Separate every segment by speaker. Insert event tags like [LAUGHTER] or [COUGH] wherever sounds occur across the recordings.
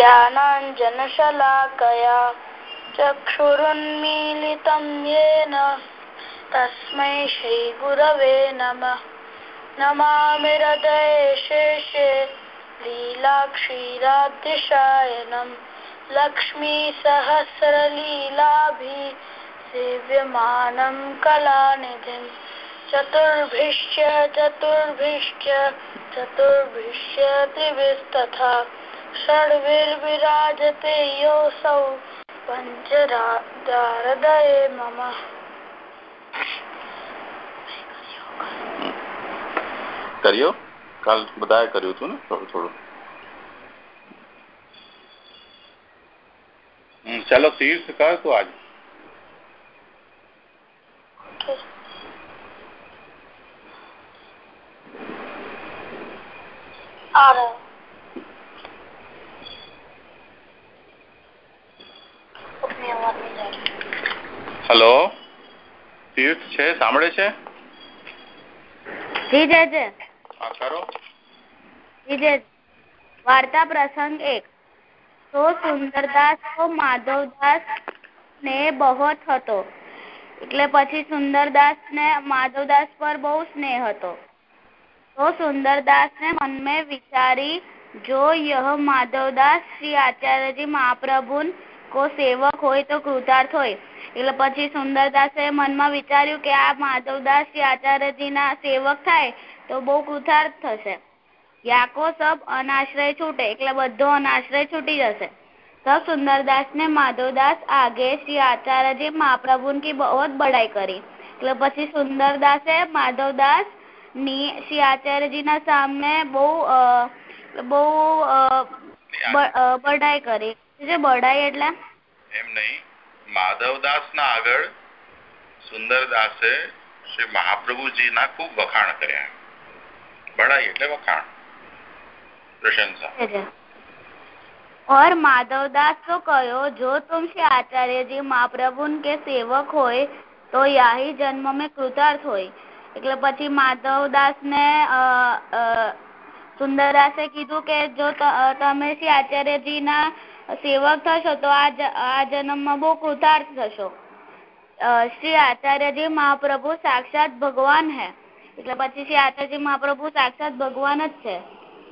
Speaker 1: ज्ञानाञ्जनशलाकया चक्षुरुन्मीलितं येन तस्मै श्रीगुरवे नमः नमामि हृदये शेषे लीलाक्षीराद्यशायनम् लक्ष्मीसहस्रलीलाभिः सेव्यमानं कलानिधिम् चतुर्भिश्च चतुर्भिश्च चतुर्भिश्च त्रिभिस्तथा षड्भिर्विराजते योऽसौ पञ्चरारदये मम
Speaker 2: કર્યો કાલ બધાએ કર્યું હતું ને થોડું થોડું ચાલો તીર્થ કર તો આજ હેલો? તીર્થ છે? સાંભળે છે?
Speaker 3: જી જજ
Speaker 2: હા કરો.
Speaker 3: જી જજ વાર્તા પ્રસંગ એક. તો સુંદરદાસ તો માધવદાસ ને બહુ હતો. એટલે પછી સુંદરદાસ ને માધવદાસ પર બહુ સ્નેહ હતો. તો સુંદરદાસ ને મનમાં વિચારી જો યહ માધવદાસ શ્રી આચાર્યજી મહાપ્રભુ કો સેવક હોય તો કૃતાર્થ હોય. એટલે પછી સુંદરદાસે મનમાં વિચાર્યું કે આ માધવદાસજી આચાર્યજીના સેવક થાય તો બહુ કૃતાર્થ થશે. યાકો સબ અનાશ્રય છૂટે, એટલે બધો અનાશ્રય છૂટી જશે. તો સુંદરદાસ ને માધવદાસ આગે શ્રી આચાર્યજી મહાપ્રભુ કી બહુ બડાઈ કરી. એટલે પછી સુંદરદાસે માધવદાસની શ્રી આચાર્યજી ના સામે બહુ બહુ બડાઈ કરી. જે બડાઈ એટલે
Speaker 2: એમ નહીં માધવદાસ ના આગળ સુંદરદાસે શ્રી મહાપ્રભુજી ના ખૂબ વખાણ કર્યા બડાઈ એટલે વખાણ प्रशंसा
Speaker 3: और माधवदास तो कहो जो तुम श्री आचार्य जी महाप्रभु के सेवक હોય તો યાહી જન્મ में કૃતાર્થ હોય એટલે પછી માધવદાસ ને સુંદરદાસે કીધું કે જો તમે શ્રી આચાર્યજી ના સેવક થશો તો આ જન્મમાં બહુ કૃતાર્થ થશો શ્રી આચાર્યજી મહાપ્રભુ સાક્ષાત ભગવાન હૈ એટલે પછી શ્રી આચાર્યજી મહાપ્રભુ સાક્ષાત ભગવાન જ છે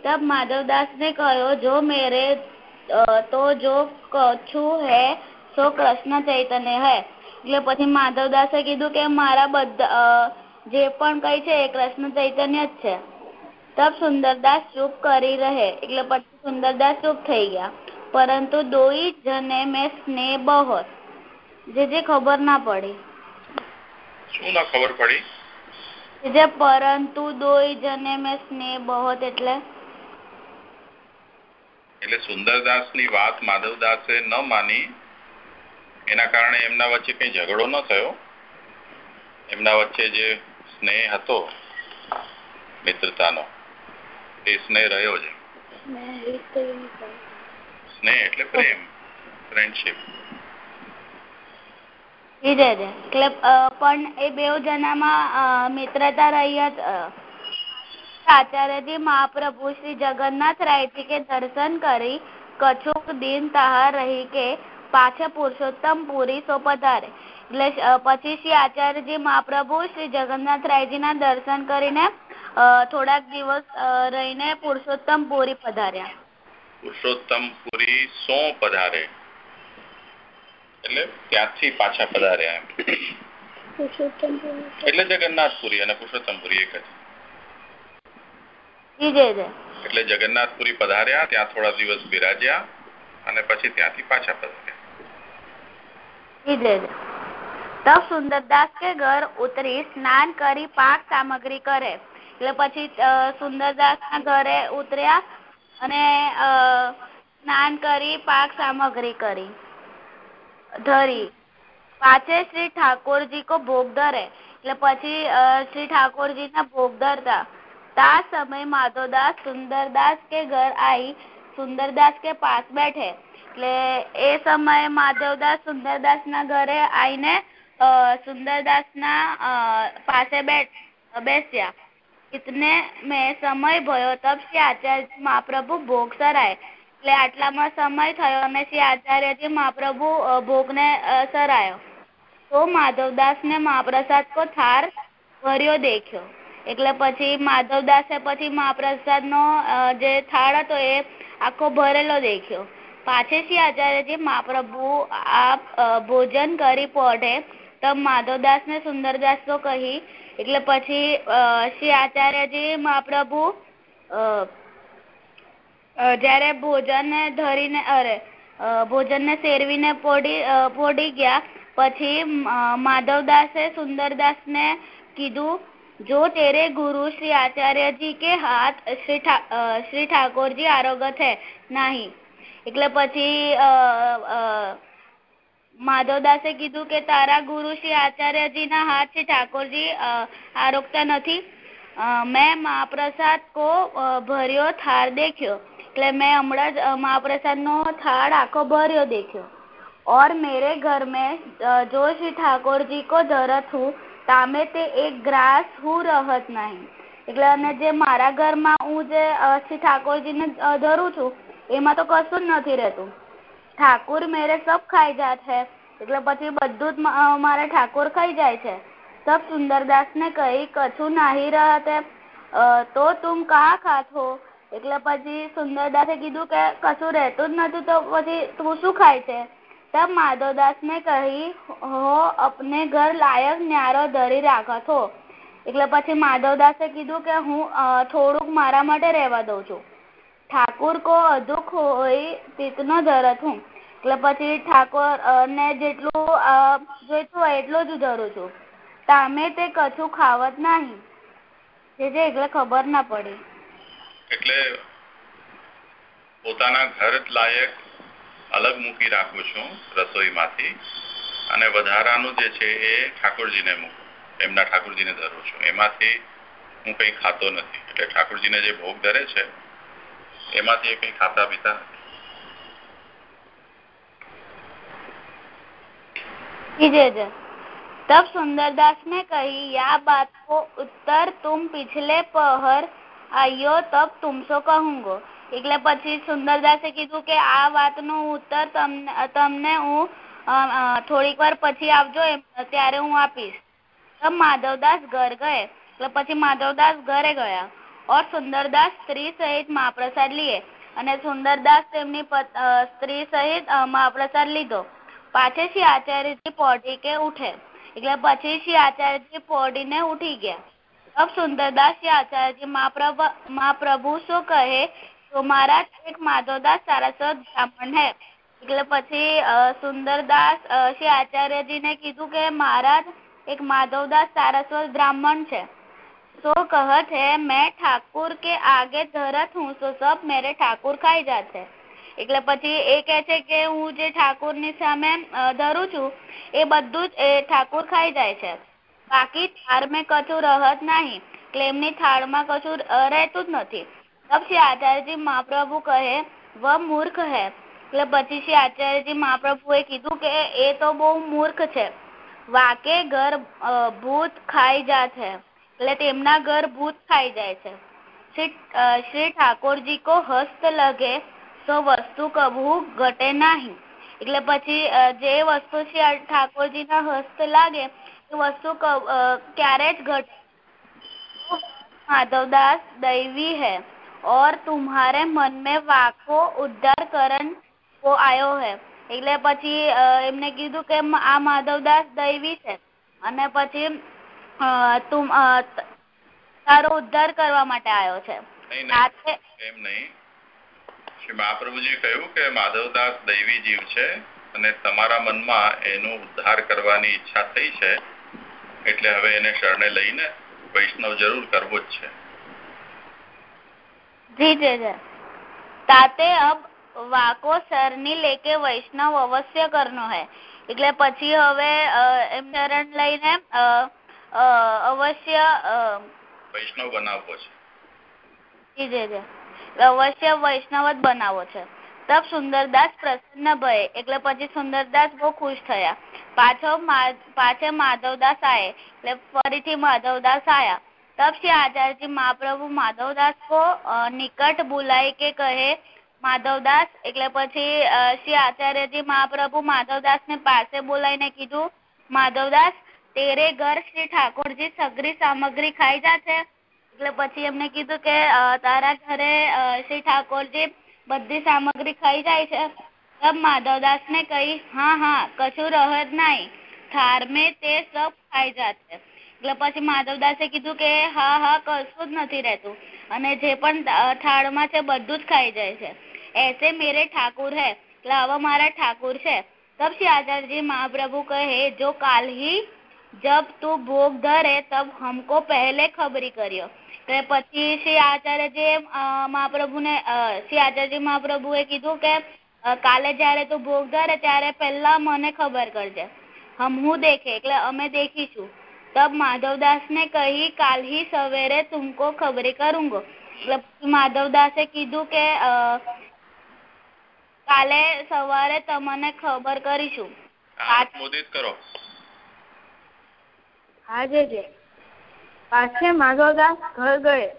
Speaker 3: तब माधवदास ने कहो जो मेरे तो जो कछु है સો કૃષ્ણ ચૈતન્ય હૈ એટલે પછી માધવદાસે કીધું કે મારા બધા જે પણ કઈ છે એ કૃષ્ણ ચૈતન્ય જ છે તબ સુંદરદાસ ચૂપ કરી રહે એટલે પછી સુંદરદાસ ચૂપ થઈ ગયા પરંતુ દોઈ જને મેં સ્નેહ બહોત. જે જે ખબર ના પડી.
Speaker 2: શું ના ખબર પડી?
Speaker 3: જે પરંતુ દોઈ જને મેં સ્નેહ બહોત એટલે?
Speaker 2: એટલે સુંદરદાસની વાત માધવદાસે ન માની એના કારણે એમના વચ્ચે કઈ ઝઘડો ન થયો? એમના વચ્ચે જે સ્નેહ હતો મિત્રતાનો એ સ્નેહ રહ્યો છે સ્નેહ એટલે પ્રેમ ફ્રેન્ડશીપ
Speaker 3: પણ એ બે જણામાં મિત્રતા રહી આચાર્યજી મહાપ્રભુ શ્રી જગન્નાથ રાયજી કે દર્શન કરી, કછુક દિન તહાર રહી કે પાછે પુરુષોત્તમ પુરી સો પધારે. એટલે પછી શ્રી આચાર્યજી મહાપ્રભુ શ્રી જગન્નાથ રાયજી ના દર્શન કરીને થોડાક દિવસ રહીને પુરુષોત્તમ પુરી પધાર્યા.
Speaker 2: પુરુષોત્તમ પુરી સો પધારે. એટલે ત્યાંથી પાછા પધાર્યા એટલે જગન્નાથપુરી અને પુરુષોત્તમપુરી એક જ. એટલે જગન્નાથપુરી પધાર્યા ત્યાં થોડા દિવસ બિરાજ્યા અને પછી ત્યાંથી પાછા પધાર્યા.
Speaker 3: સુંદરદાસ કે ઘર ઉતરી સ્નાન કરી પાક સામગ્રી કરે. એટલે પછી સુંદરદાસ ના ઘરે ઉતર્યા અને સ્નાન કરી, પાક સામગ્રી કરી. ધરી. પાછે શ્રી ઠાકોરજી કો ભોગ ધરે. એટલે પછી શ્રી ઠાકોરજી ના ભોગ ધરતા. તા સમય માધવદાસ સુંદરદાસ કે ઘર આવી સુંદરદાસ કે પાસ બેઠે. એટલે એ સમયે માધવદાસ સુંદરદાસ ના ઘરે આવીને સુંદરદાસ ના પાસે બેસ્યા. ઇતને મેં સમય ભયો તબ શ્રી આચાર્યજી મહાપ્રભુ ભોગ સરાય એટલે આટલામાં સમય થયો અને શ્રી આચાર્યજી મહાપ્રભુ ભોગને સરાયો. તો માધવદાસને મહાપ્રસાદ કો થાર ભર્યો દેખ્યો. એટલે પછી માધવદાસે પછી મહાપ્રસાદનો જે થાળ હતો એ આખો ભરેલો દેખ્યો. પાછે શ્રી આચાર્યજી મહાપ્રભુ આપ ભોજન કરી પોઢે, તબ માધવદાસને સુંદરદાસ તો કહી એટલે પછી શ્રી આચાર્યજી, મહાપ્રભુ જયારે ભોજન ધરીને, અરે ભોજન ને શેરવીને પોડી પોડી ગયા, પછી માધવદાસે સુંદરદાસ ને કીધું, જો તેરે ગુરુ શ્રી આચાર્યજી કે હાથ શ્રી શ્રી ઠાકોરજી આરોગ્ય છે, નહીં. એટલે પછી માધવદાસે કીધું કે તારા ગુરુ શ્રી આચાર્યજી ના હાથ શ્રી ઠાકોરજી આરોગતા નથી મેં મહાપ્રસાદ કો ભર્યો થાર દેખ્યો એટલે મેં હમણાં જ મહાપ્રસાદ નો થાળ આખો ભર્યો દેખ્યો और मेरे घर में जो श्री ठाकुर जी को धरत हूँ તામે તે એક ગ્રાસ હું રહત નહીં એટલે અને જે મારા ઘરમાં હું જે શ્રી ઠાકોરજીને ધરું છું એમાં તો કશું જ નથી રહેતું ઠાકુર મેરે સબ ખાઈ જાત હે. એટલે પછી બધું જ મારે ઠાકોર ખાઈ જાય છે. સબ સુંદરદાસ ને કહી કછું નાહી રહતે તો તુમ કહા ખાત એટલે પછી સુંદરદાસે કીધું કે કશું રહેતું જ નથી તો પછી તું શું ખાય છે? તબ માધવદાસ ને કહી, હો, અપને ઘર લાયક ન્યારો ધરી રાખત હો. એટલે પછી માધવદાસે કીધું કે હું થોડુંક મારા માટે રહેવા દઉં છું. ઠાકુર કો અદુખ હોય તીતનો ધરત હું. એટલે પછી ઠાકોર ને જેટલું જોઈતું હોય એટલું જ ધરું છું. તામે તે કછું ખાવત નહીં. જે એટલે ખબર ના પડે.
Speaker 2: એટલે પોતાના ઘર લાયક અલગ મૂકી રાખું છું રસોઈમાંથી. અને વધારાનું જે છે એ ઠાકોરજીને મૂકું. એમના ઠાકોરજીને ધરું છું. એમાંથી હું કંઈ ખાતો નથી. એટલે ઠાકોરજીને જે ભોગ ધરે છે એમાંથી એ કંઈ ખાતા પીતા
Speaker 3: નથી तब सुंदरदास ने कही या बात को उत्तर तुम पिछले पहर आयो तब तुमसे कहूंगो એટલે પછી સુંદરદાસે કીધું કે આ વાતનો ઉત્તર તમને હું થોડીક વાર પછી આવજો ત્યારે હું આપીશ તબ માધવદાસ ઘર ગયે એટલે પછી માધવદાસ ઘરે ગયા और સુંદરદાસ સ્ત્રી સહિત મહાપ્રસાદ લીએ અને સુંદરદાસ તેમની સ્ત્રી સહિત મહાપ્રસાદ લીધો. પાછળથી આચાર્યજી પોઢી કે ઉઠે. એટલે પછી શ્રી આચાર્યજી પોઢીને ઉઠી ગયા. સુંદરદાસ શ્રી આચાર્યજી, મહાપ્રભુ શું કહે? તો મારા એક માધવદાસ સારસ્વત બ્રાહ્મણ હે. એટલે પછી સુંદરદાસ શ્રી આચાર્યજી ને કીધું કે, મહારાજ, એક માધવદાસ સારસ્વત બ્રાહ્મણ છે. तो कहत है मैं ठाकुर के आगे धरत हूँ तो सब मेरे ठाकुर ખાઈ જાતે એટલે પછી એ કહે છે કે હું જે ઠાકોર ની સામે ધરું છું એ બધું જ એ ઠાકોર ખાઈ જાય છે બાકી થાળ મેં કશું રહત નહીં એટલે એમની થાળમાં કશું રહેતું જ નથી તબ શ્રી આચાર્યજી મહાપ્રભુ કહે વ મૂર્ખ હે એટલે પછી શ્રી આચાર્યજી મહાપ્રભુએ કીધું કે એ તો બહુ મૂર્ખ છે વાકે ઘર ભૂત ખાઈ જાત હે એટલે તેમના ઘર ભૂત ખાઈ જાય છે શ્રી ઠાકોરજી કો હસ્ત લગે તો વસ્તુ કબહુ ઘટે નહીં એટલે પછી જે વસ્તુ શ્રી ઠાકોરજી ના હસ્ત લાગે એ વસ્તુ ક્યારે જ ઘટે माधवदास दैवी है और तुम्हारे मन में वाको उद्धार करण को आयो है એટલે પછી એમને કીધું કે આ માધવદાસ દૈવી છે અને પછી તું તારો ઉદ્ધાર કરવા માટે આવ્યો છે.
Speaker 2: એમ નહીં. શ્રી મહાપ્રભુજી કહ્યું કે માધવદાસ દૈવી જીવ છે અને તમારા મનમાં એનો ઉદ્ધાર કરવાની ઈચ્છા થઈ છે એટલે હવે એને શરણે લઈને વૈષ્ણવ જરૂર કરવો જ છે.
Speaker 3: જી જી તાતે અબ વાકો સરની લેકે વૈષ્ણવ અવશ્ય કરનો હે. એટલે પછી હવે એમ શરણ લઈને અવશ્ય
Speaker 2: વૈષ્ણવ બનાવવો છે.
Speaker 3: જી જી અવશ્ય વૈષ્ણવ જ બનાવો છે. તબ સુંદરદાસ પ્રસન્ન ભય એટલે પછી સુંદરદાસ બહુ ખુશ થયા. પાછો પાછે માધવદાસ આયે એટલે ફરીથી માધવદાસ આયા. તબ શ્રી આચાર્યજી મહાપ્રભુ માધવદાસ કો નિકટ બોલાય કે કહે માધવદાસ એટલે પછી શ્રી આચાર્યજી મહાપ્રભુ માધવદાસ ને પાસે બોલાઈને કીધું માધવદાસ તેરે ઘર શ્રી ઠાકોરજી સગરી સામગ્રી ખાઈ જશે એટલે પછી એમને કીધું કે તારા ઘરે શ્રી ઠાકોરજી બધી સામગ્રી ખાઈ જાય છે. તબ માધવદાસ ને કહી, હા હા, કશું રહે જ નહીં. થાર મેં તે સબ ખાઈ જશે એટલે પછી માધવદાસે કીધું કે, હા હા, કશું જ નથી રહેતું. અને જે પણ થાળમાં છે બધું જ ખાઈ જાય છે. એસે મેરે ઠાકુર હે. એટલે હવે મારા ઠાકુર છે. તબ શ્રી આચાર્યજી મહાપ્રભુ કહે, જો કાલ હી જબ તું ભોગ ધરે તબ હમકો પહેલે ખબરી કર્યો તો પછી શ્રી આચાર્યજી મહાપ્રભુને શ્રી આચાર્યજી મહાપ્રભુએ કીધું કે કાલે જ્યારે તું ભોગ ધરે, ત્યારે પહેલા મને ખબર કરજે. હમ હું દેખે, એટલે અમે દેખીશું. તબ માધવદાસ ને કહી કાલ હી સવેરે તુમકો ખબરી કરુંગો. માધવદાસે કીધું કે કાલે સવારે તમને ખબર કરીશું.
Speaker 2: મોદિત કરો.
Speaker 1: આજે જે પાછે માધવદાસ ઘર ગયે,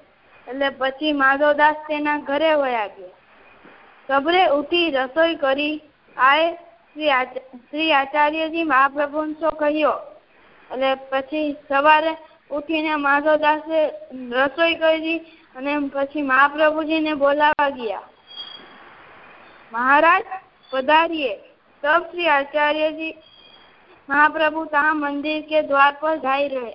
Speaker 1: એટલે પછી માધવદાસ તેના ઘરે વયા ગયા. સબરે ઉઠી રસોઈ કરી આય શ્રી આચાર્યજી મહાપ્રભુંશો કહ્યો. એટલે પછી સવારે ઉઠીને માધવદાસે રસોઈ કરી અને પછી મહાપ્રભુજીને બોલાવા ગયા. મહારાજ પધારીએ. તબ શ્રી આચાર્યજી મહાપ્રભુ તા મંદિર કે દ્વાર પર જાય રહે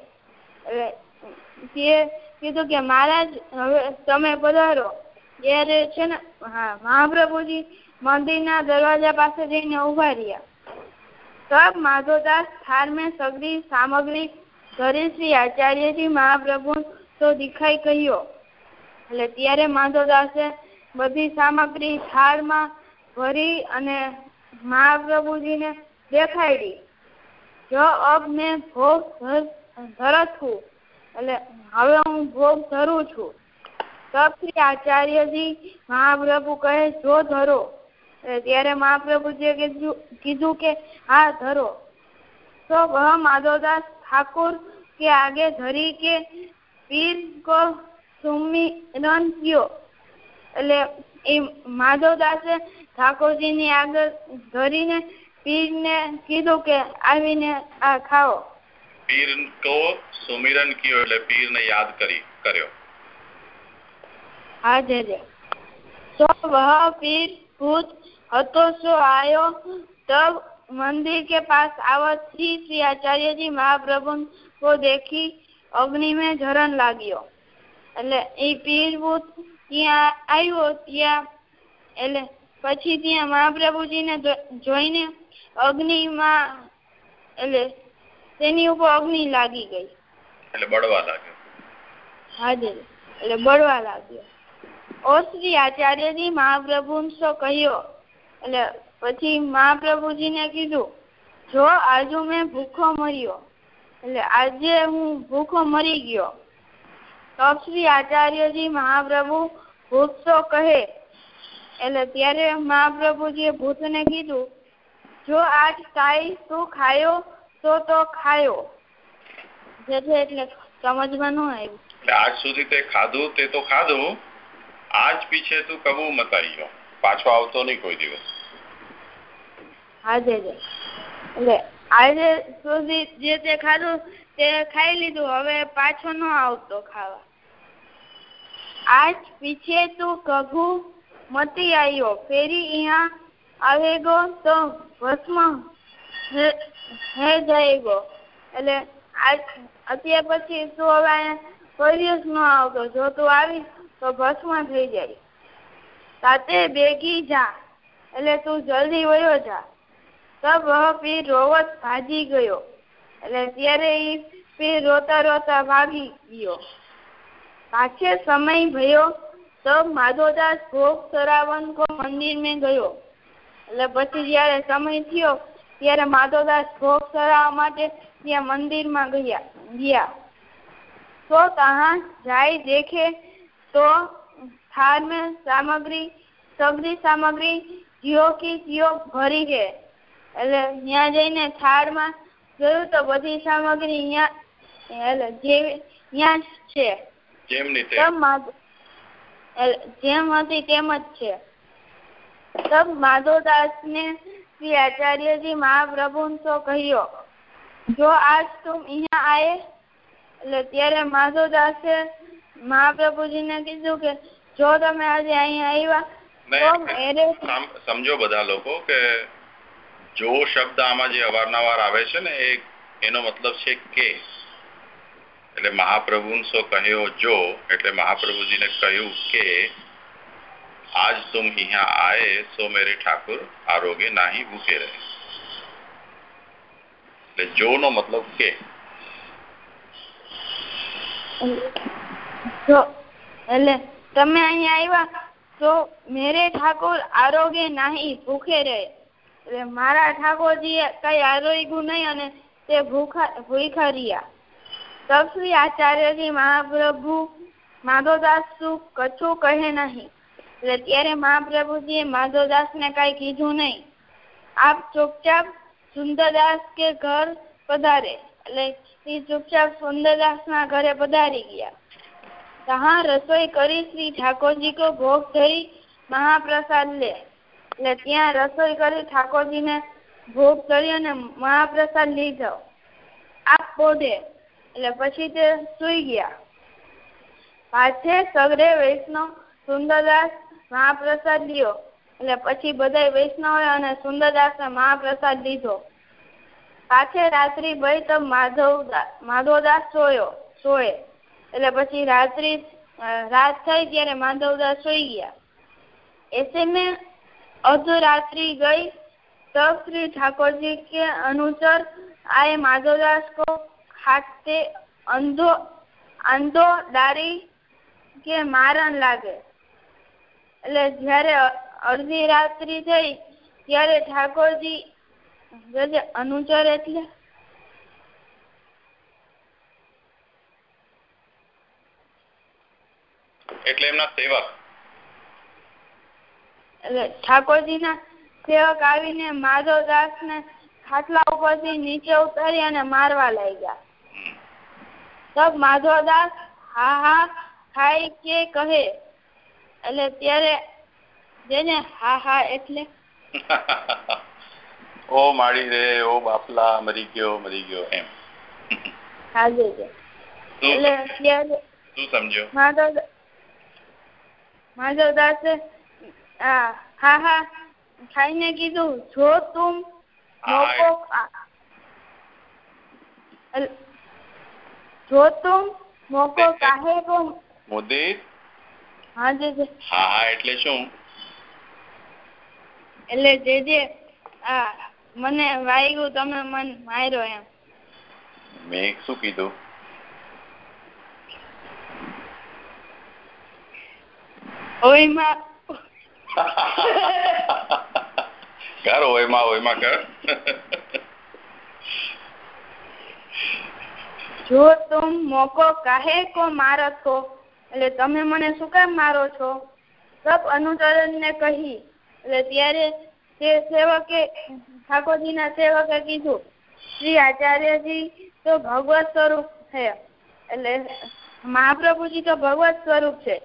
Speaker 1: તે કીધું કે, મહારાજ, હવે તમે પધારો. ત્યારે છે ને, હા, મહાપ્રભુજી મંદિરના દરવાજા પાસે જઈને ઊભા રહ્યા. તબ માધોદાસ થાર મેં સગરી સામગ્રી ઘરે શ્રી આચાર્યજી મહાપ્રભુ તો દેખાઈ કહ્યો. એટલે ત્યારે માધોદાસે બધી સામગ્રી થાળમાં ભરી અને મહાપ્રભુજીને દેખાડી. જો અબ મેં ભોગ ધરત હું એટલે હવે હું ભોગ ધરું છું. તબથી આચાર્યજી મહાપ્રભુ કહે, જો ધરો. ત્યારે મહાપ્રભુજીએ કીધું કે, હા, ધરો. તો માધવદાસ ઠાકુર કે આગે ધરી કે પીર કો સુમિરન કયો એટલે એ માધવદાસે ઠાકોરજીની આગળ ધરીને પીર ને કીધું કે આવીને આ ખાઓ.
Speaker 2: પીર તો સુમિરન કયો એટલે પીર ને યાદ કરી કર્યો.
Speaker 1: હા જજે સો વહ પીર ભૂત હતો સો આયો? તબ મંદિર કે પાસ આવતથી શ્રી આચાર્યજી મહાપ્રભુ કો દેખી અગ્નિ મેં જરન લાગ્યો. એટલે એ પીર ભૂત ત્યાં આવ્યો ત્યાં. એટલે પછી ત્યાં મહાપ્રભુજી ને જોઈને અગ્નિમાં એટલે તેની ઉપર અગ્નિ લાગી ગઈ.
Speaker 2: એટલે બળવા લાગ્યો.
Speaker 1: હાજી એટલે બળવા લાગ્યો. ઓ શ્રી આચાર્યજી મહાપ્રભુ કહ્યો એટલે પછી મહાપ્રભુજીને કીધું જો આજુ મેં ભૂખો મર્યો એટલે આજે હું ભૂખો મરી ગયો. તો શ્રી આચાર્યજી મહાપ્રભુ ભૂત શો કહે. એટલે ત્યારે મહાપ્રભુજીએ ભૂતને કીધું જો આજ કાંઈ તું ખાયો તો તો ખાયો. જે છે એટલે સમજમાં ન આવ્યું
Speaker 2: આજ સુધી તે ખાધું તે તો ખાધું. આજ પીછે તું કબુ મત આવ્યો પાછો આવતો નહીં કોઈ દિવસ.
Speaker 1: હાજે એટલે આજે સુધી જે તે ખાધું તે ખાઈ લીધું. હવે પાછો ન આવતો ખાવા. આજ પીછે તું કભુ મતી આવ્યો. ફેરી અહીંયા આવેગો તો ભસ્મ હે જાયગો એટલે અત્યાર પછી તું હવે કોઈ દિવસ ન આવતો. જો તું આવીશ તો ભસ્મ થઈ જાય. સાથે બેગી જા. એટલે તું જલ્દી વયો જા. તબ વહ પીર રોવત ભાજી ગયો. એટલે ત્યારે એ પીર રોતા રોતા ભાગી ગયો. પાછે સમય ભયો, તબ માધોદાસ ભોગ સરાવન કો મંદિર મેં ગયો. એટલે પછી જયારે સમય થયો ત્યારે માધવદાસ ભોગ ધરાવા માટે ત્યાં મંદિરમાં ગયા. ગયા. તો ત્યાં જાય દેખે તો થાળ સામગ્રી સગરી સામગ્રી જીઓ કી જીઓ ભરી છે એટલે ત્યાં જઈને થાળમાં જોયું તો બધી સામગ્રી ત્યાં છે.
Speaker 2: જેમની તેમ.
Speaker 1: જેમ હતી તેમ જ છે. તબ માધવદાસને શ્રી આચાર્યજી મહાપ્રભુન તો કહ્યો જો આજ તું અહીંયા આયે? એટલે ત્યારે માધવદાસે મહાપ્રભુજીને કીધું કે જો તમે આજે અહીંયા આવ્યા
Speaker 2: સમજો બધા લોકો કે જો શબ્દ આમાં જે અવારનવાર આવે છે ને એ એનો મતલબ છે કે. એટલે મહાપ્રભુન કહ્યો જો એટલે મહાપ્રભુજીને કહ્યું કે આજ તુમ यहाँ आए सो मेरे ठाकुर आरोग्य नाही भूखे રહે એટલે જો નો મતલબ કે
Speaker 1: જો એટલે તમે અહીંયા આવ્યા તો મેરે ઠાકોર આરોગ્ય નહીં ભૂખે રહે એટલે મારા ઠાકોરજી કઈ આરોગ્યું નહીં અને તે ભૂખા ભૂખા રહ્યા તબ શ્રી આચાર્યજી મહાપ્રભુ માધવદાસ શું કછું કહે નહીં એટલે ત્યારે મહાપ્રભુજીએ માધવદાસને કઈ કીધું નહીં. આપ ચૂપચાપ સુંદરદાસ કે ઘર પધારે. એટલે એ ચૂપચાપ સુંદરદાસ ના ઘરે પધારી ગયા. તહા રસોઈ કરી શ્રી ઠાકોરજી કો ભોગ ધરી મહાપ્રસાદ લે. એટલે ત્યાં રસોઈ કરી ઠાકોરજીને ભોગ ધરી અને મહાપ્રસાદ લીધો. આપ પોઢે એટલે પછી તે સુઈ ગયા. પાછે સગરે વૈષ્ણવ સુંદરદાસ મહાપ્રસાદ લ્યો એટલે પછી બધા વૈષ્ણવ અને સુંદરદાસ મહાપ્રસાદ લીધો પાછે રાત્રિ ભય તો માધવ માધવદાસ સોયો સોએ એટલે પછી રાત્રિ રાત થઈ ત્યારે માધવદાસ સોઈ ગયા ऐसे में अर्धरात्रि गई तब श्री ठाकुर जी के अनुसार आए माधवदास को खाते अंधो अंधो डारी કે મારણ લાગે એટલે જયારે અડધી રાત્રિ થઈ ત્યારે ઠાકોરજી અનુચર એટલે?
Speaker 2: એટલે એમના સેવક.
Speaker 1: એટલે ઠાકોરજી ના સેવક આવીને માધવદાસ ને ખાટલા ઉપરથી નીચે ઉતારી અને મારવા લાગ્યા. તબ માધવદાસ હા હા ખાય કે કહે? એટલે ત્યારે જેને હા હા એટલે. [LAUGHS]
Speaker 2: ઓ માળી રે ઓ બાપલા મરી ગયો મરી ગયો એમ.
Speaker 1: હાજે એટલે ત્યારે
Speaker 2: શું સમજો.
Speaker 1: માધવ માધવદાસે હા હા ખાઈને કીધું જો તું મોકો જો તું મોકો કાહે કો
Speaker 2: મોદી
Speaker 1: હા જે જે.
Speaker 2: હા હા એટલે શું?
Speaker 1: એટલે જે જે આ મને વાગ્યું તમે મન માર્યો એમ.
Speaker 2: મેં શું કીધું?
Speaker 1: ઓયમાં.
Speaker 2: કર ઓયમાં ઓયમાં કર.
Speaker 1: જો તુમ મોકો કાહે કો મારો છો એટલે તમે મને શું કામ મારો છો? સબ અનુચરણ ને કહી. એટલે ત્યારે તે સેવકે ઠાકોરજીના સેવકે કીધું, શ્રી આચાર્યજી તો ભગવત સ્વરૂપ છે. એટલે મહાપ્રભુજી તો ભગવત સ્વરૂપ છે.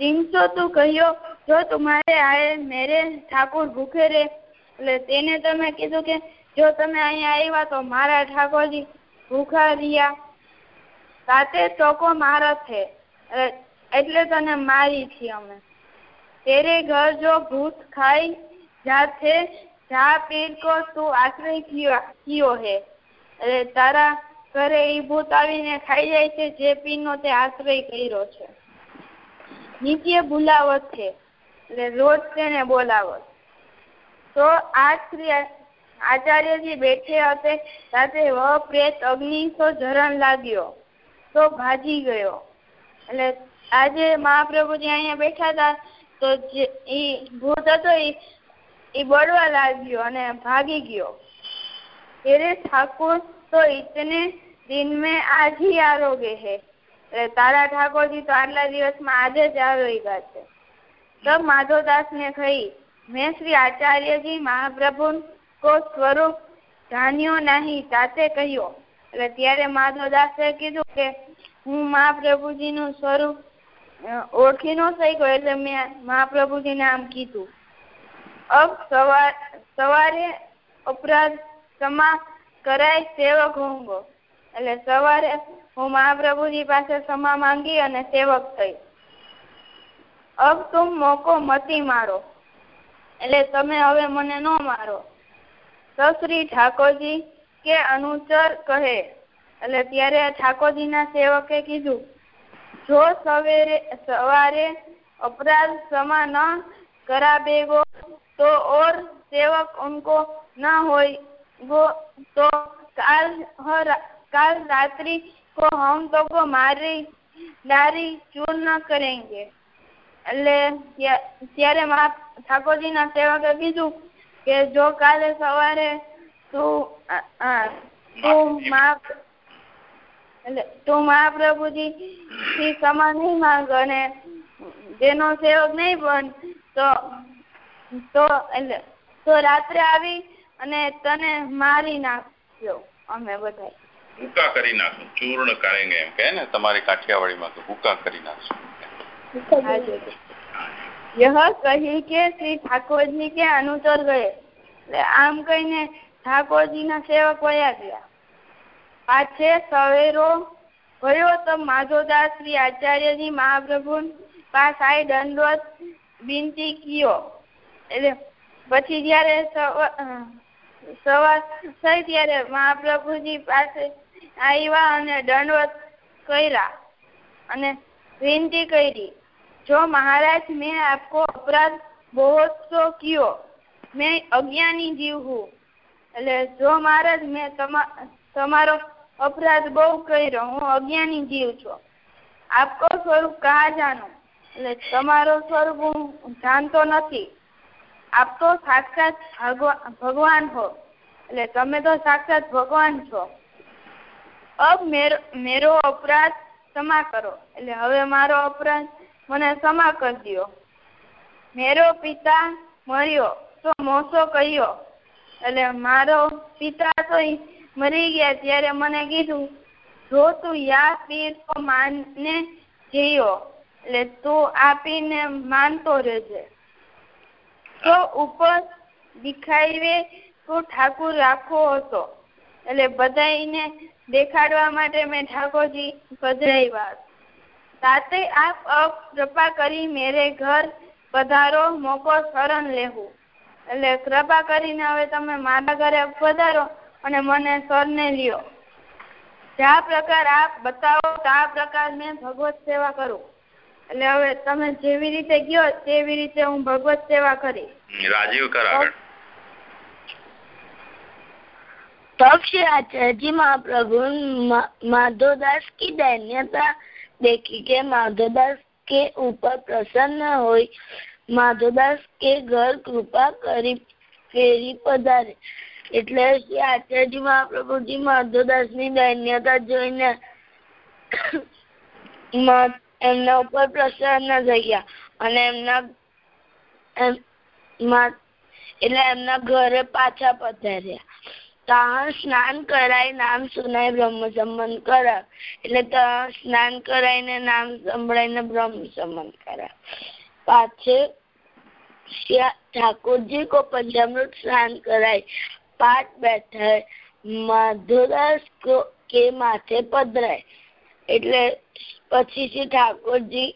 Speaker 1: તીનસો તું કહ્યો, જો તમારે આયે મેરે ઠાકોર ભૂખે રે. એટલે તેને તમે કીધું કે, જો તમે અહીંયા આવ્યા તો મારા ઠાકોરજી ભૂખા રહ્યા. સાથે ચોકો મારા છે. એટલે તને મારી છીએ અમે. તેરે ઘર જો ભૂત ખાઈ જાતે જા પીર કો તું આશ્રય કિયો હે. એટલે તારા ઘરે એ ભૂત આવીને ખાઈ જાય છે, જે પીર તે આશ્રય કર્યો છે. નીચે બોલાવત છે, એટલે રોજ તેને બોલાવત. તો આ શ્રી આચાર્યજી બેઠે હતે સાથે વ પ્રેત અગ્નિ તો જરણ લાગ્યો, તો ભાજી ગયો. એટલે આજે મહાપ્રભુજી અહીંયા બેઠા હતા તો જે ઈ ભૂત હતો એ બળવા લાગ્યો અને ભાગી ગયો. તેરે ઠાકોર તો ઇતને દિન મેં આજ હી આરોગે હે. એટલે તારા ઠાકોરજી તો આટલા દિવસમાં આજે જ આરોઈ ગયા છે. તબ માધવદાસ ને કહી, મેં શ્રી આચાર્યજી મહાપ્રભુ કો સ્વરૂપ જાણ્યો નહીં. તાતે કહ્યો. એટલે ત્યારે માધવદાસે કીધું કે હું મહાપ્રભુજી નું સ્વરૂપ ઓળખી ન શક્યો એટલે મેં મહાપ્રભુજી ને આમ કીધું. અબ સવાર અપરાધ ક્ષમા કરાય સેવક હોંગો એટલે સવારે હું મહાપ્રભુજી પાસે ક્ષમા માંગી અને સેવક થઈ. અબ તું મોકો મતી મારો. એટલે તમે હવે મને ન મારો. સશ્રી ઠાકોરજી કે અનુચર કહે. એટલે ત્યારે ઠાકોરજીના સેવકે કીધું જો સવેરે સવારે अपराध क्षमा न कराबेगो तो और सेवक उनको न होय गो तो काल हर काल रात्रि को हम तो को मारी डारी चूर्ण करेंगे એટલે ત્યારે મહા ઠાકોરજીના સેવકે કીધું કે જો કાલે સવારે તું તું મહા એટલે તું મહાપ્રભુજી થી ક્ષમા નહીં માંગ અને જેનો સેવક નહીં બન તો તો એટલે તો રાત્રે આવી અને તને મારી નાખ્યો. અમે બધા
Speaker 2: ભૂકા કરી નાખું ચૂર્ણ કરેંગે એમ કે ને તમારી કાઠિયાવાડીમાં તો ભૂકા કરી નાખશું.
Speaker 1: યહ કહી કે શ્રી ઠાકોરજી કે અનુચર ગયે. આમ કહીને ઠાકોરજી ના સેવક વયા ગયા. પાછે સવેરો ગયો તો માધોદાસ શ્રી આચાર્યજી મહાપ્રભુ પાસ આઈ દંડવત વિનતી કયો. એટલે પછી જયારે સવાર થઈ ત્યારે મહાપ્રભુજી પાસે આવ્યા અને દંડવત કર્યા અને વિનતી કરી, જો મહારાજ, મેં આપકો અપરાધ બહોત સો કયો. મેં અજ્ઞાની જીવ હું. એટલે જો મહારાજ, મેં તમારો અપરાધ બહુ કર્યો, હું અજ્ઞાની જીવ છું. આપકો સ્વરૂપ કહા જાણું એટલે તમારો સ્વરૂપ હું જાણતો નથી. આપ સાક્ષાત ભગવાન હો. એટલે તમે તો સાક્ષાત ભગવાન છો. અબ મેરો અપરાધ ક્ષમા કરો. એટલે હવે મારો અપરાધ મને ક્ષમા કરી દો મેરો પિતા મર્યો, તો મોસો કહ્યો એટલે મારો પિતા તો મરી ગયા ત્યારે મને કીધું, જો તું યા પીર તો માને જીયો એટલે તું આ પીરને માનતો રહેજે. તો ઉપર દિખાવે તો ઠાકુર રાખો હતો, એટલે બધાને દેખાડવા માટે મેં ઠાકોરજી પધરાવ્યા રાતે આપ કૃપા કરી મેરે ઘર પધારો, મોકો શરણ લેવું એટલે કૃપા કરીને હવે તમે મારા ઘરે પધારો અને મને સરને લ્યો જ્યાં પ્રકાર આપ બતાવો આ પ્રકાર મેં ભગવત સેવા કરું એટલે હવે તમે જેવી રીતે ગયો તેવી રીતે હું ભગવત સેવા કરી
Speaker 2: રાજીવ કર આગળ
Speaker 4: तब श्री आचार्य जी महाप्रभु माधवदास की दैन्यता देखी के माधवदास के ऊपर प्रसन्न हो माधवदास के घर कृपा કરી ફેરી પધારે એટલે કે આચાર્ય મહાપ્રભુજી માધવદાસની દૈન્યતા જોઈને એમના ઉપર પ્રસન્ન થઈ ગયા. અને એમના એટલે એમના ઘરે પાછા પધાર્યા. સ્નાન કરાય નામ સુનાય બ્રહ્મ સંબંધ કરાવ. એટલે ત્યાં સ્નાન કરાઈને નામ સંભળાઈને બ્રહ્મ સંબંધ કરાવ. પાછે ઠાકોરજી કો પંચામૃત સ્નાન કરાય. પાટ બેઠાય, મધુરસ કે માથે પધરાય. એટલે પછી શ્રી ઠાકોરજી,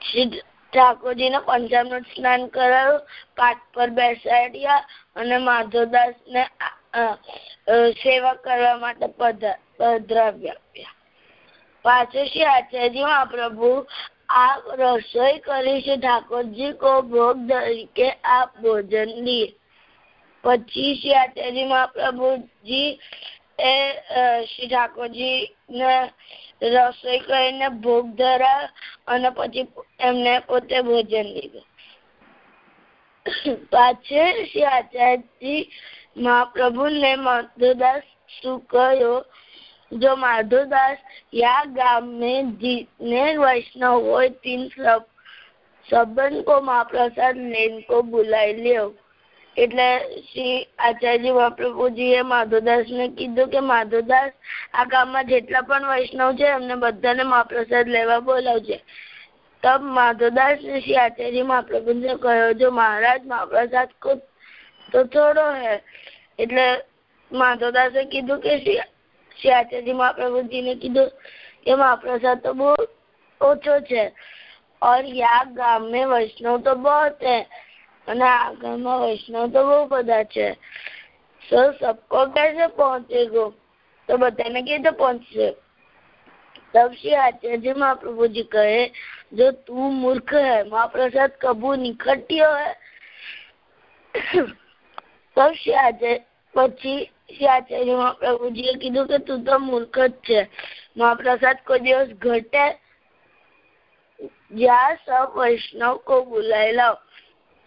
Speaker 4: શ્રી ઠાકોરજીને પંચામૃત સ્નાન કરાયું, પાટ પર બેસાડ્યા અને માધવદાસ ને સેવા કરવા માટે પધરાવ્યા. પાછું શ્રી આચાર્ય મહાપ્રભુ આ રસોઈ કરી છે. ઠાકોરજી કો ભોગ તરીકે આ ભોજન દિયે પછી શ્રી આચાર્યજી મહાપ્રભુજી એ શ્રી ઠાકોરજી ને રસોઈ કરીને ભોગ ધરાવ અને પછી એમને પોતે ભોજન દીધું પાછે શ્રી આચાર્યજી મહાપ્રભુ ને माधोदास શું કહ્યું जो माधोदास या गांव में जितने वैष्णव हो तीन सब सबन को महाप्रसाद लेन को बुलाई લ્યો એટલે શ્રી આચાર્ય મહાપ્રભુજીએ માધવદાસને કીધું કે માધવદાસ આ ગામમાં જેટલા પણ વૈષ્ણવ છે એમને બધાને મહાપ્રસાદ લેવા બોલાવજે તબ માધવદાસ ને શ્રી આચાર્ય મહાપ્રભુને કહ્યો જો મહારાજ મહાપ્રસાદ કો તો થોડો હે એટલે માધવદાસે કીધું કે શ્રી શ્રી આચાર્ય મહાપ્રભુજીને કીધું કે મહાપ્રસાદ તો બહુ ઓછો છે और यहाँ गांव में वैष्णव तो बहुत है અને આ ગામમાં વૈષ્ણવ તો બહુ બધા છે તો सबको कैसे पहुंचेगो તો બધાને કેવી રીતે પહોંચશે तब श्री आचार्य महाप्रभु जी कहे जो तू मूर्ख है महाप्रसाद कबू निकट्यो है તબ શ્રી આચાર્ય પછી શ્રી આચાર્ય મહાપ્રભુજીએ કીધું કે તું તો મૂર્ખ જ છે મહાપ્રસાદ કોઈ દિવસ ઘટે જ્યાં સબ વૈષ્ણવ કો બોલાવી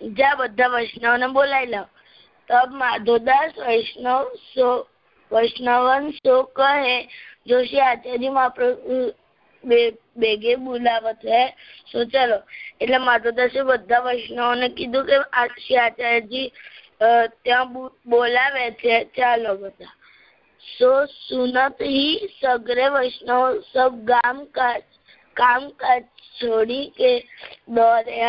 Speaker 4: જા બધા વૈષ્ણવને બોલાવી લાવ તબ માધોદાસ વૈષ્ણવ સો, વૈષ્ણવન સો કહે, જોશી આચાર્ય મહાપ્રભુ બેગે બોલાવત હે. સો ચલો, એટલે માધવદાસે બધા વૈષ્ણવોને કીધું કે શ્રી આચાર્યજી ત્યાં બોલાવે છે. ચાલો બધા. સો સુનત હી સગરે વૈષ્ણવ સબ ગામ કાજ કામકાજ છોડી કે દોરે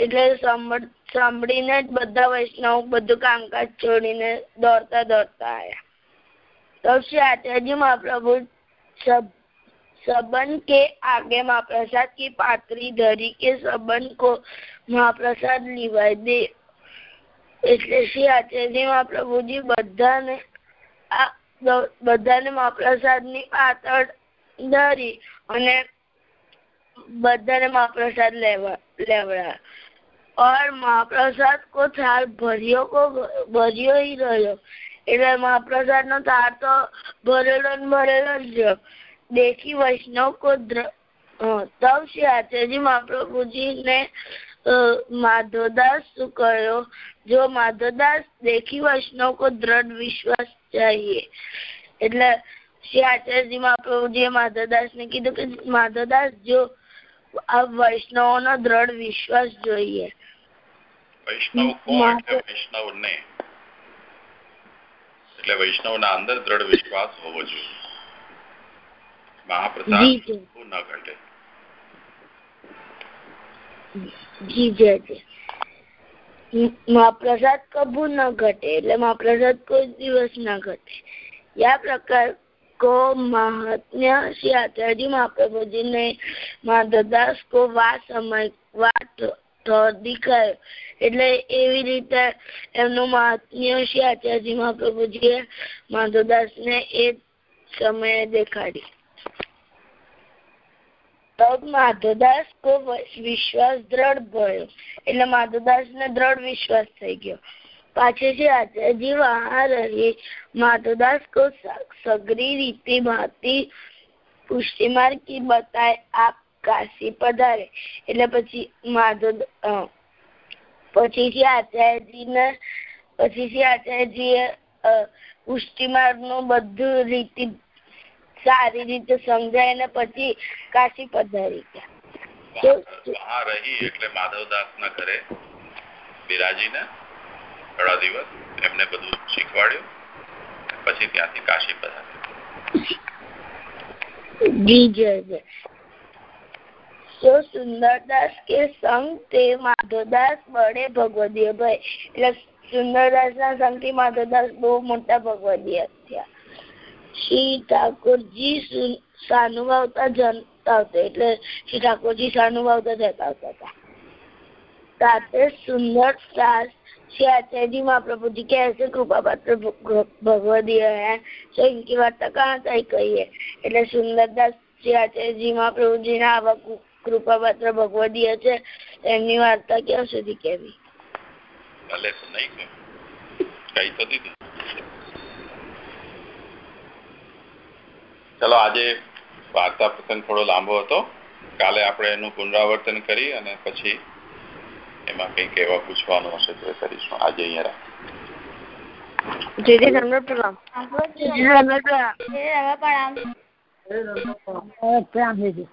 Speaker 4: એટલે સાંભળીને જ બધા વૈષ્ણવ બધું કામકાજ છોડીને દોડતા દોડતા આયા तब श्री आचार्य महाप्रभु सब सबन के आगे महाप्रसाद की पात्री धरी के सबन को महाप्रसाद लिवाय दे એટલે શ્રી આચાર્ય મહાપ્રભુજી બધાને આ બધાને મહાપ્રસાદ ની પાતળ ધરી અને બધાને મહાપ્રસાદ લેવા લેવડા और મહાપ્રસાદ કો થાળ ભર્યો કો ભર્યો ઈ રહ્યો એટલે મહાપ્રસાદ નો થાળ તો ભરેલો ને ભરેલો જ રહ્યો દેખી વૈષ્ણવ કો તવ શ્રી આચાર્ય મહાપ્રભુજી ને માધવદાસ શું કહ્યો જો માધવદાસ દેખી વૈષ્ણવ કો દ્રઢ વિશ્વાસ ચાહીએ એટલે શ્રી આચાર્યજી મહાપ્રભુજીએ માધવદાસ ને કીધું કે, માધવદાસ, જો આ વૈષ્ણવો નો દ્રઢ વિશ્વાસ જોઈએ.
Speaker 2: વૈષ્ણવ કોણ વૈષ્ણવ ને એટલે વૈષ્ણવ ના અંદર દ્રઢ વિશ્વાસ હોવો જોઈએ. મહાપ્રસાદ ન ઘટે.
Speaker 4: જી જય જય મહાપ્રસાદ કભુ ન ઘટે એટલે મહાપ્રસાદ કોઈ દિવસ ના ઘટે. યા પ્રકાર को महात्म्य श्री आचार्य महाप्रभु जी ने माधवदास को વા સમય વાત દેખાયો એટલે એવી રીતે એમનું મહાત્મ્ય શ્રી આચાર્ય મહાપ્રભુજીએ માધવદાસ ને એ સમયે દેખાડી તબ માધવદાસ કો વિશ્વાસ દ્રઢ ભયો એટલે માધવદાસ ને દ્રઢ વિશ્વાસ થઈ ગયો पाछे से आचार्य वहां रहे माधवदास को सगरी रीति भांति पुष्टि मार्ग की बताए आप કાશી પધારે એટલે પછી માધવ પછી શ્રી આચાર્યજી ને પછી શ્રી આચાર્યજી પુષ્ટિ માર્ગ નું બધું રીતિ સારી રીતે સમજાય ને પછી કાશી પધારી
Speaker 2: ગયા રહી એટલે માધવદાસ ના ઘરે બિરાજીને થોડા દિવસ એમને બધું શીખવાડ્યું પછી ત્યાંથી કાશી પધાર્યું.
Speaker 4: જી, જય જય. ભાઈ એટલે સુંદરદાસ ના સંગથી માધવદાસ બહુ મોટા ભગવદીય શ્રી ઠાકોરજી સાનુભાવતા જનતા એટલે શ્રી ઠાકોરજી સાનુભાવતા જતા હતા. સાથે સુંદર દાસ श्री आचार्य जी महाप्रभु जी के ऐसे कृपा पात्र भगवदीय है तो इनकी वार्ता कहाँ तय कही है એટલે સુંદરદાસ શ્રી આચાર્યજી મહાપ્રભુજી ના આવા કૃપા પાત્ર ભગવદીય છે એમની વાર્તા ક્યાં સુધી કેવી
Speaker 2: ભલે નહીં કઈ તો દીધું ચલો આજે વાર્તા પ્રસંગ થોડો લાંબો હતો કાલે આપણે એનું પુનરાવર્તન કરી અને પછી એમાં કઈ એવા પૂછવાનું હશે તો કરીશું. આજે અહીંયા રાખ
Speaker 4: જીજી નમ્ર પ્રણામ જીજી નમ્ર પ્રણામ પ્રણામ જીજી